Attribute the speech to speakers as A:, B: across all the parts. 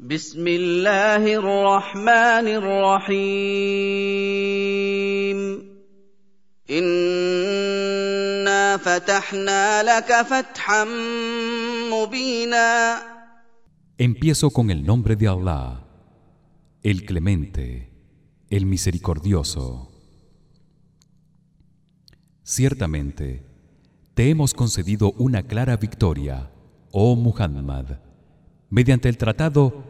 A: بسم الله الرحمن الرحيم انا
B: Empiezo con el nombre de Allah, el Clemente, el Misericordioso. Ciertamente, te hemos concedido una clara victoria, oh Muhammad, mediante el tratado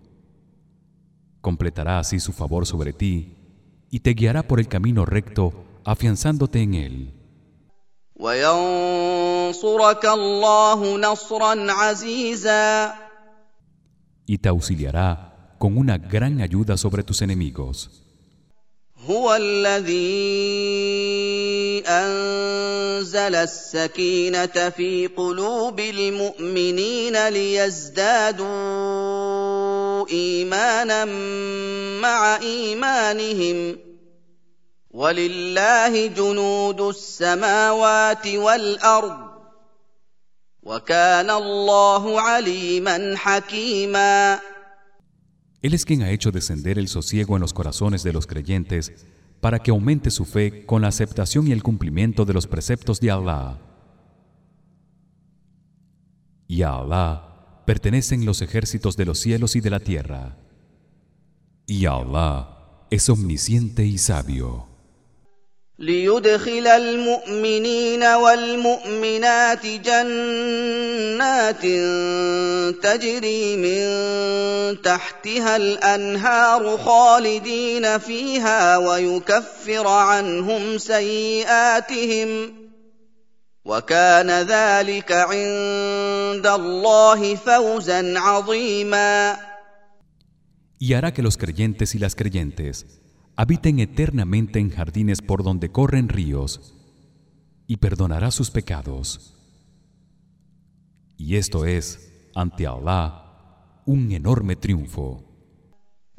B: completará así su favor sobre ti y te guiará por el camino recto afianzándote en él y te auxiliará con una gran ayuda sobre tus enemigos él es quien ha hecho descender el sosiego en los corazones de los creyentes para que aumente su fe con la aceptación y el cumplimiento de los preceptos de Allah. Y Allah pertenecen los ejércitos de los cielos y de la tierra. Y Allah es omnisciente y sabio.
A: ليدخل المؤمنين والمؤمنات جنات تجري من تحتها الانهار خالدين فيها ويكفر عنهم سيئاتهم y
B: hará que los creyentes y las creyentes habiten eternamente en jardines por donde corren ríos y perdonará sus pecados. Y esto es ante Allah un enorme triunfo.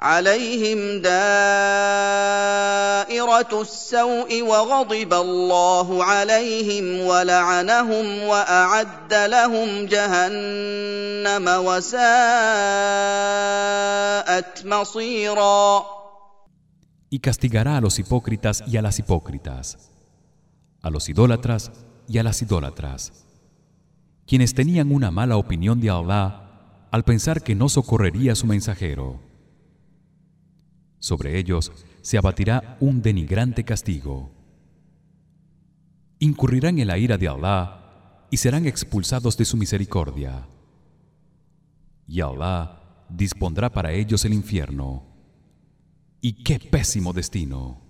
A: Y
B: castigará a los hipócritas y a las hipócritas, a los idólatras y a las idólatras, quienes tenían una mala opinión de Allah al pensar que no socorrería a su mensajero sobre ellos se abatirá un denigrante castigo incurrirán en la ira de Allah y serán expulsados de su misericordia y Allah dispondrá para ellos el infierno y qué pésimo destino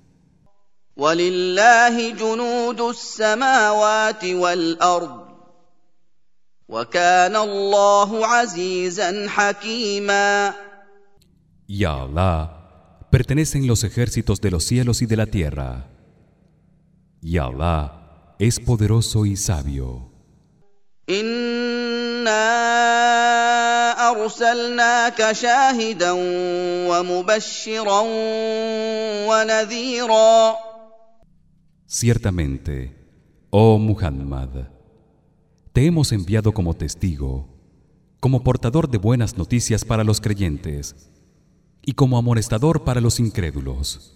B: y Allah pertenecen los ejércitos de los cielos y de la tierra. Y Allah es poderoso y sabio. Ciertamente, oh Muhammad, te hemos enviado como testigo, como portador de buenas noticias para los creyentes y como amonestador para los incrédulos.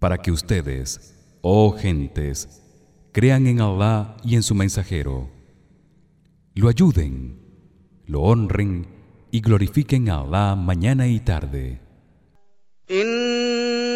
B: Para que ustedes, oh gentes, crean en Allah y en su mensajero, lo ayuden, lo honren y glorifiquen a Allah mañana y tarde.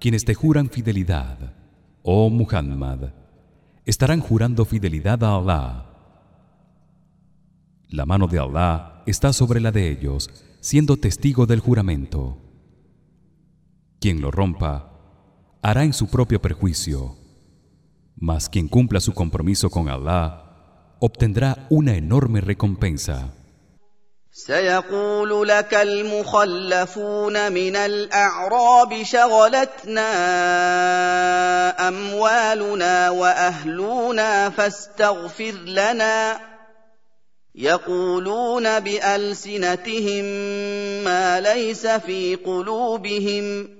B: quienes te juran fidelidad, oh Muhammad, estarán jurando fidelidad a Allah. La mano de Allah está sobre la de ellos, siendo testigo del juramento. Quien lo rompa hará en su propio perjuicio, mas quien cumpla su compromiso con Allah obtendrá una enorme recompensa.
A: سيقول لك المخلفون من الاعراب شغلتنا اموالنا واهلنا فاستغفر لنا يقولون بالسنتهم ما ليس في قلوبهم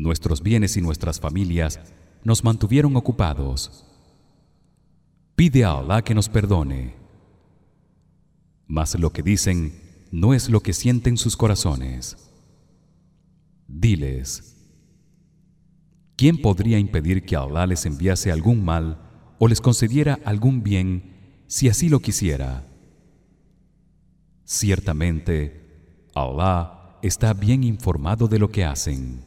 B: Nuestros bienes y nuestras familias nos mantuvieron ocupados. Pide a Allah que nos perdone. Mas lo que dicen no es lo que sienten sus corazones. Diles: ¿Quién podría impedir que Allah les enviase algún mal o les concediera algún bien si así lo quisiera? Ciertamente, Allah está bien informado de lo que hacen.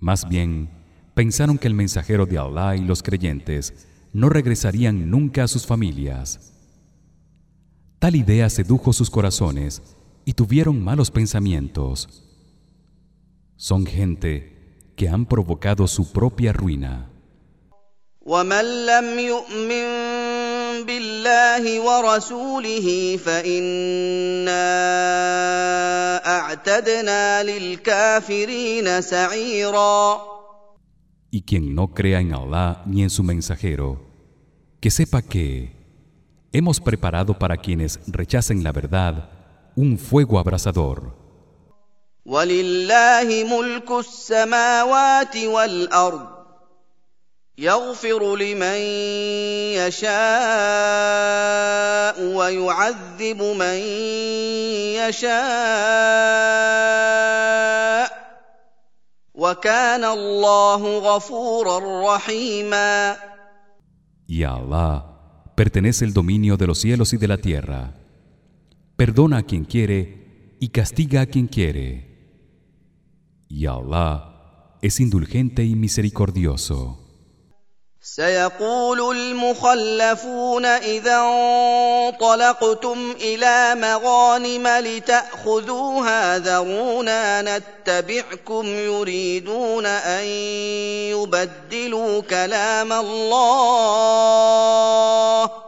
B: Más bien, pensaron que el mensajero de Allah y los creyentes no regresarían nunca a sus familias. Tal idea sedujo sus corazones y tuvieron malos pensamientos. Son gente que han provocado su propia ruina. Y quien no crea en Allah ni en su mensajero, que sepa que hemos preparado para quienes rechacen la verdad un fuego abrasador.
A: يغفر
B: Allah pertenece el dominio de los cielos y de la tierra. Perdona a quien quiere y castiga a quien quiere. Y Allah es indulgente y misericordioso.
A: سيقول المخلفون اذا انطلقتم الى مغانم لتاخذوها ذرونا نتبعكم يريدون ان يبدلوا كلام الله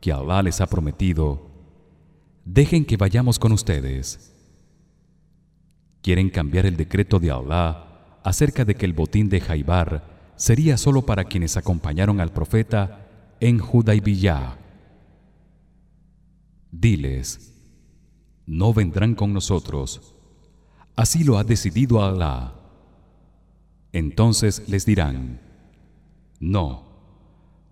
B: que Allah les ha prometido, dejen que vayamos con ustedes. Quieren cambiar el decreto de Allah acerca de que el botín de Jaibar sería solo para quienes acompañaron al profeta en Hudaybiyah. Diles: No vendrán con nosotros. Así lo ha decidido Allah Entonces les dirán: No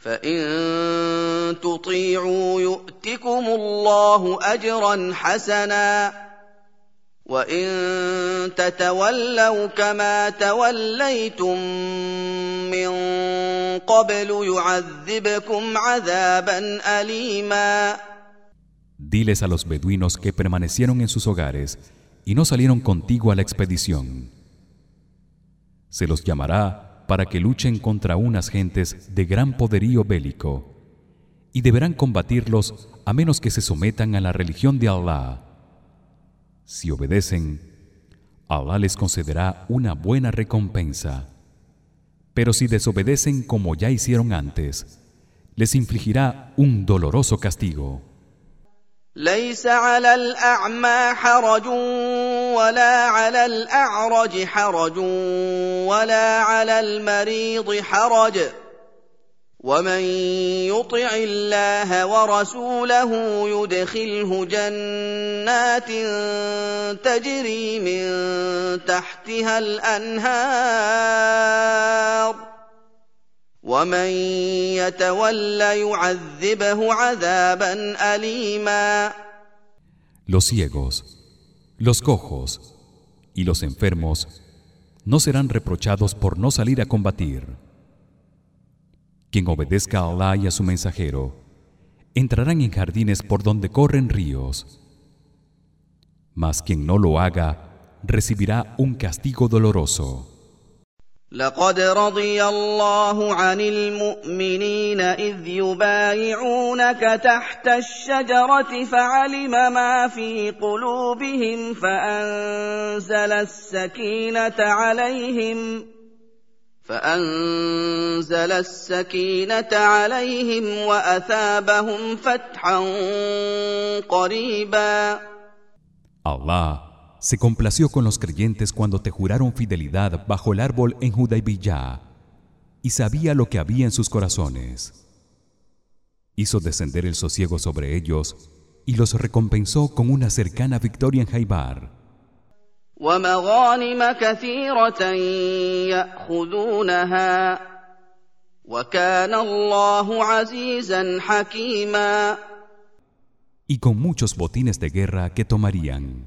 A: فان تطيعوا يؤتكم الله اجرا حسنا وان تتولوا كما توليتم من قبل يعذبكم
B: عذابا alima Diles a los beduinos que permanecieron en sus hogares y no salieron contigo a la expedición. Se los llamará para que luchen contra unas gentes de gran poderío bélico y deberán combatirlos a menos que se sometan a la religión de Allah si obedecen Allah les concederá una buena recompensa pero si desobedecen como ya hicieron antes les infligirá un doloroso castigo
A: ليس على الاعمى حرج ولا على الاعرج حرج ولا على المريض حرج ومن يطع الله ورسوله يدخله جنات تجري من تحتها الانهار
B: Los ciegos, los cojos y los enfermos no serán reprochados por no salir a combatir. Quien obedezca a Allah y a su mensajero entrarán en jardines por donde corren ríos. Mas quien no lo haga recibirá un castigo doloroso.
A: لقد رضي الله عن المؤمنين اذ يبايعونك تحت الشجره فعلم ما في قلوبهم فانزل السكينه عليهم فانزل السكينه عليهم واثابهم فتحا قريبا
B: الله se complació con los creyentes cuando te juraron fidelidad bajo el árbol en Hudaybiyah y sabía lo que había en sus corazones. Hizo descender el sosiego sobre ellos y los recompensó con una cercana victoria en Jaibar. Y con muchos botines de guerra que tomarían.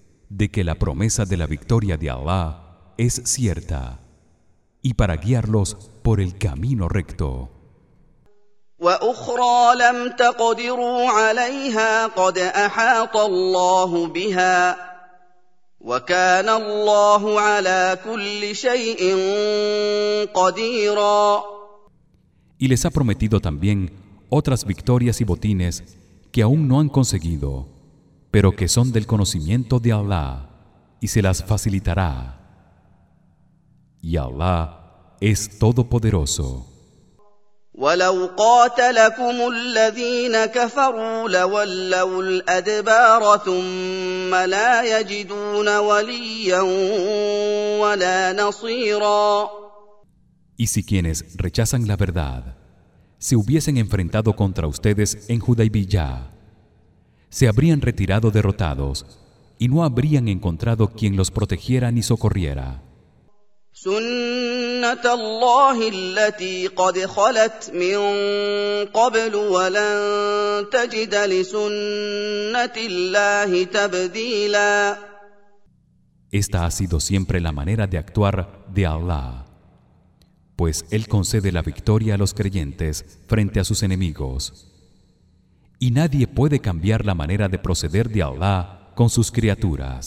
B: de que la promesa de la victoria de Allah es cierta y para guiarlos por el camino recto. Y les ha prometido también otras victorias y botines que aún no han conseguido pero que son del conocimiento de Allah y se las facilitará y Allah es todopoderoso Y si quienes rechazan la verdad se hubiesen enfrentado contra ustedes en Hudaybiyah se habrían retirado derrotados y no habrían encontrado quien los protegiera ni socorriera. Esta ha sido siempre la manera de actuar de Allah, pues él concede la victoria a los creyentes frente a sus enemigos y nadie puede cambiar la manera de proceder de Allah con sus criaturas.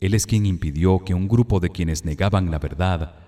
B: Él es quien impidió que un grupo de quienes negaban la verdad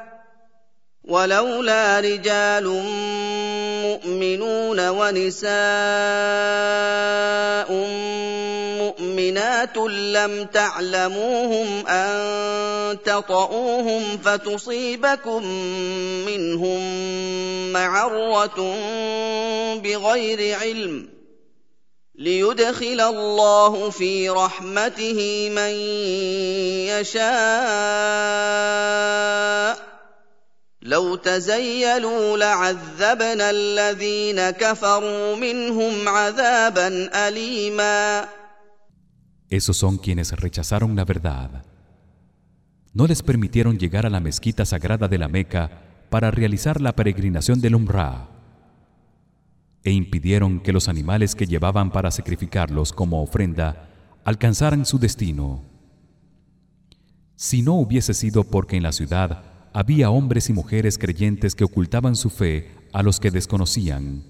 A: ولولا رجال مؤمنون ونساء مؤمنات لم تعلموهم ان تطئوهم فتصيبكم منهم معره بغير علم ليدخل الله في رحمته من يشاء الذين كفروا عذابا
B: Esos son quienes rechazaron la verdad. No les permitieron llegar a la mezquita sagrada de la Meca para realizar la peregrinación del Umrah e impidieron que los animales que llevaban para sacrificarlos como ofrenda alcanzaran su destino. Si no hubiese sido porque en la ciudad había hombres y mujeres creyentes que ocultaban su fe a los que desconocían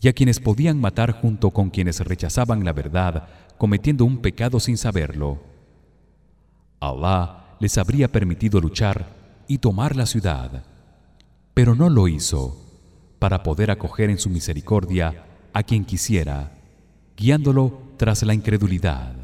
B: y a quienes podían matar junto con quienes rechazaban la verdad cometiendo un pecado sin saberlo Allah les habría permitido luchar y tomar la ciudad pero no lo hizo para poder acoger en su misericordia a quien quisiera guiándolo tras la incredulidad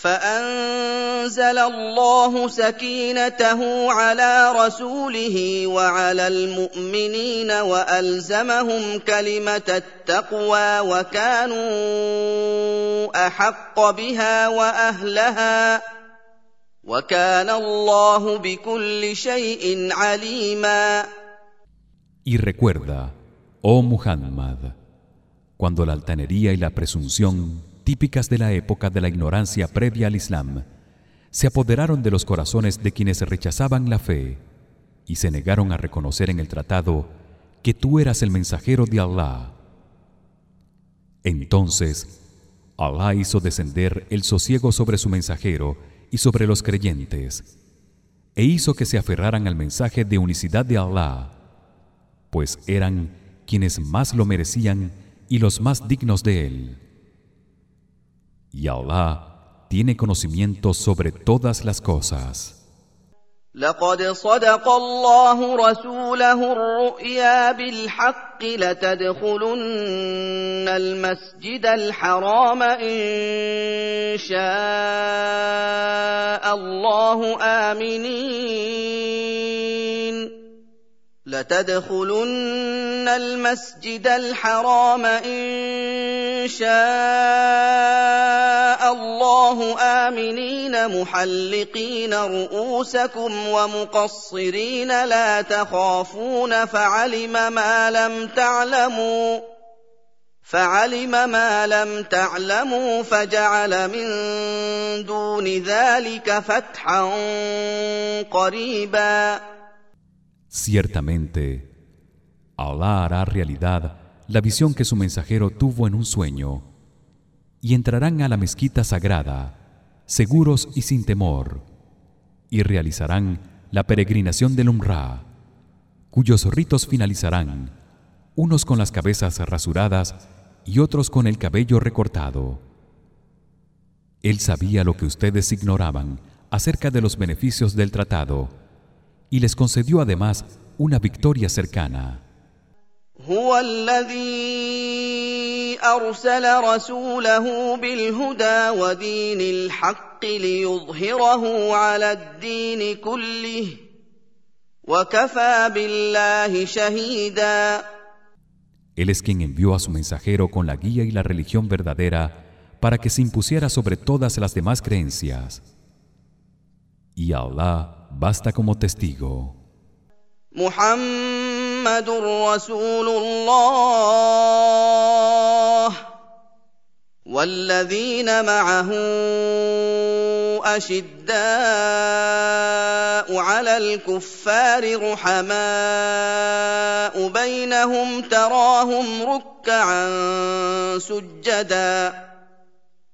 A: فانزل الله سكينته على رسوله وعلى المؤمنين والزمهم كلمه التقوى وكانوا احق بها واهلها وكان الله بكل شيء عليما
B: Y recuerda, oh Muhammad, cuando la altanería y la presunción típicas de la época de la ignorancia previa al Islam, se apoderaron de los corazones de quienes rechazaban la fe y se negaron a reconocer en el tratado que tú eras el mensajero de Allah. Entonces, Allah hizo descender el sosiego sobre su mensajero y sobre los creyentes, e hizo que se aferraran al mensaje de unicidad de Allah, pues eran quienes más lo merecían y los más dignos de él. Y Allah, tiene conocimiento sobre todas las cosas.
A: La qad rasulahu ar-ru'ya bil haqq la tadkhulunna al-masjida al-harama in Allahu aminin La tadkhulunna al-masjida al-harama in شَاءَ اللَّهُ آمِنِينَ مُحَلِّقِينَ رؤوسكم وَمُقَصِّرِينَ لَا تَخَافُونَ فَعَلِمَ مَا لَمْ تَعْلَمُوا فَعَلِمَ مَا لَمْ تَعْلَمُوا فَجَعَلَ مِن دُونِ ذَلِكَ فَتْحًا قَرِيبًا
B: Ciertamente, Allah hará realidad la visión que su mensajero tuvo en un sueño y entrarán a la mezquita sagrada seguros y sin temor y realizarán la peregrinación del Umrah cuyos ritos finalizarán unos con las cabezas rasuradas y otros con el cabello recortado él sabía lo que ustedes ignoraban acerca de los beneficios del tratado y les concedió además una victoria cercana él es quien envió a su mensajero con la guía y la religión verdadera para que se impusiera sobre todas las demás creencias. Y Allah basta como testigo.
A: Muhammad محمد رسول الله والذين معه اشداء على الكفار رحماء بينهم تراهم ركعا سجدا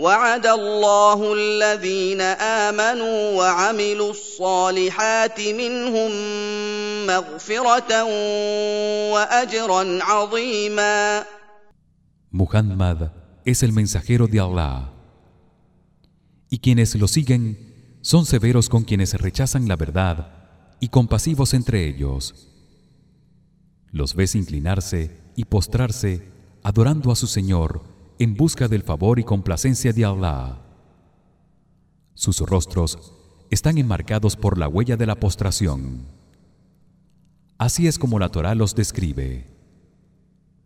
A: Muhammad
B: es el mensajero de Allah y quienes lo siguen son severos con quienes rechazan la verdad y compasivos entre ellos los ves inclinarse y postrarse adorando a su Señor en busca del favor y complacencia de Allah. Sus rostros están enmarcados por la huella de la postración. Así es como la Torá los describe.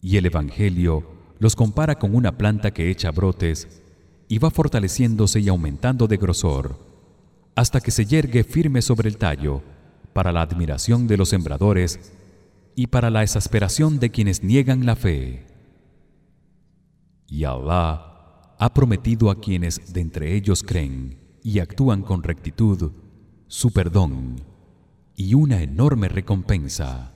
B: Y el evangelio los compara con una planta que echa brotes y va fortaleciéndose y aumentando de grosor hasta que se yergue firme sobre el tallo para la admiración de los sembradores y para la exasperación de quienes niegan la fe y Allah ha prometido a quienes de entre ellos creen y actúan con rectitud su perdón y una enorme recompensa